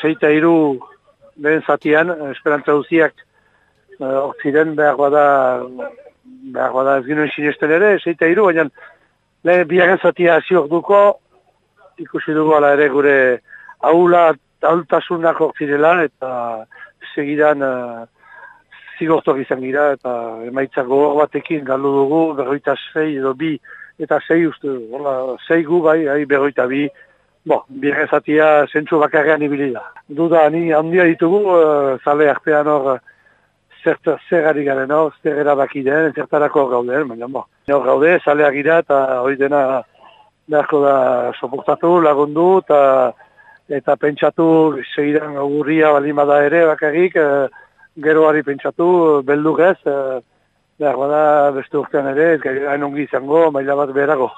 seita iru lehen zatian, esperantza duziak hor ziren behar bada behar bada ez ginen sinesten ere, seita iru, baina lehen biaren zatia hasi duko, ikusi dugu ala ere gure aula ahultasunak hor zirela, eta segidan uh, zigortuak izan gira, eta emaitzak gogor batekin galdu dugu, berroita sei edo bi, eta sei uste, hola, sei gu bai, bai berroita bi, Bo, birrezatia zentsu bakarrean ibili da. Duda, ni handia ditugu, uh, zale artean hor, zer, zer ari garen hor, zer erabaki den, zertarako gauden, baina bo. Hor gaude, zaleak gira, eta hori dena beharko da soportatu, lagundu, eta eta pentsatu segidan augurria balimada ere bakarrik, uh, geroari pentsatu, beldugez, uh, behar bada beste urtean ere, ez gari ongi izango, maila bat berago.